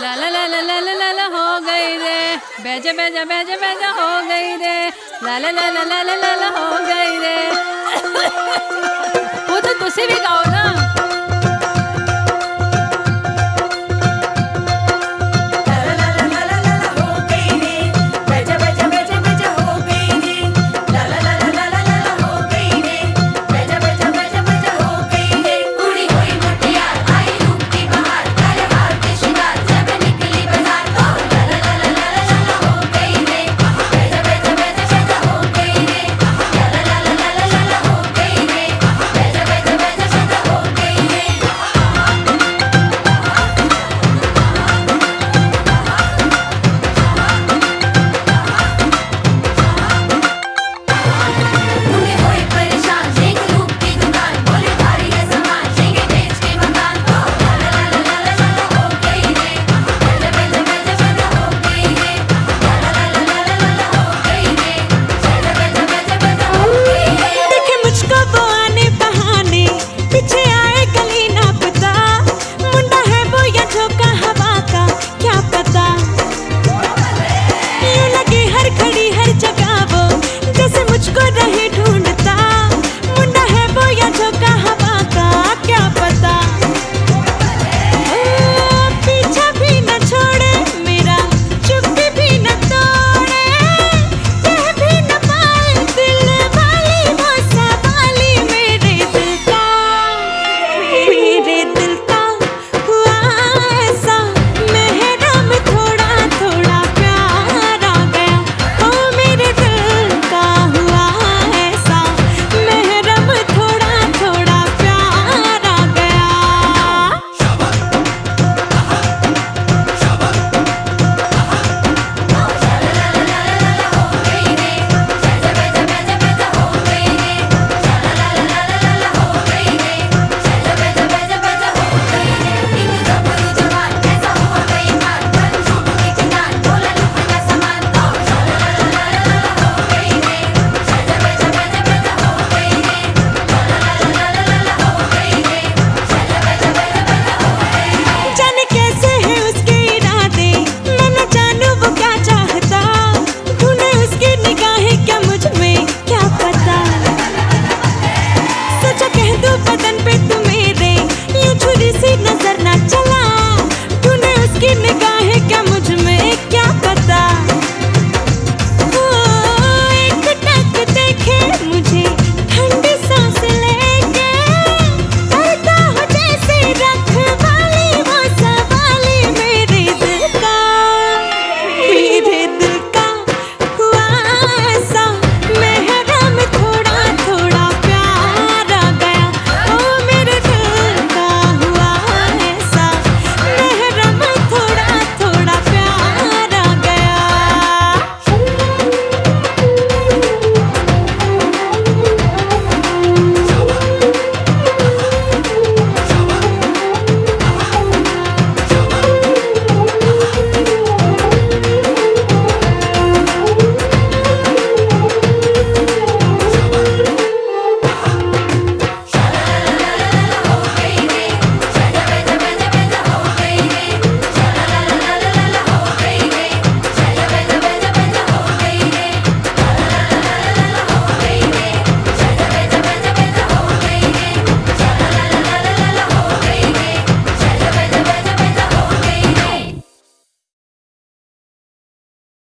ला ला ला ला ला ला ला ला हो गई रे बेजा बेजा बेजा बेजा हो गई रे ला ला ला ला ला ला ला हो गई रे वो तो तुसी भी गाओ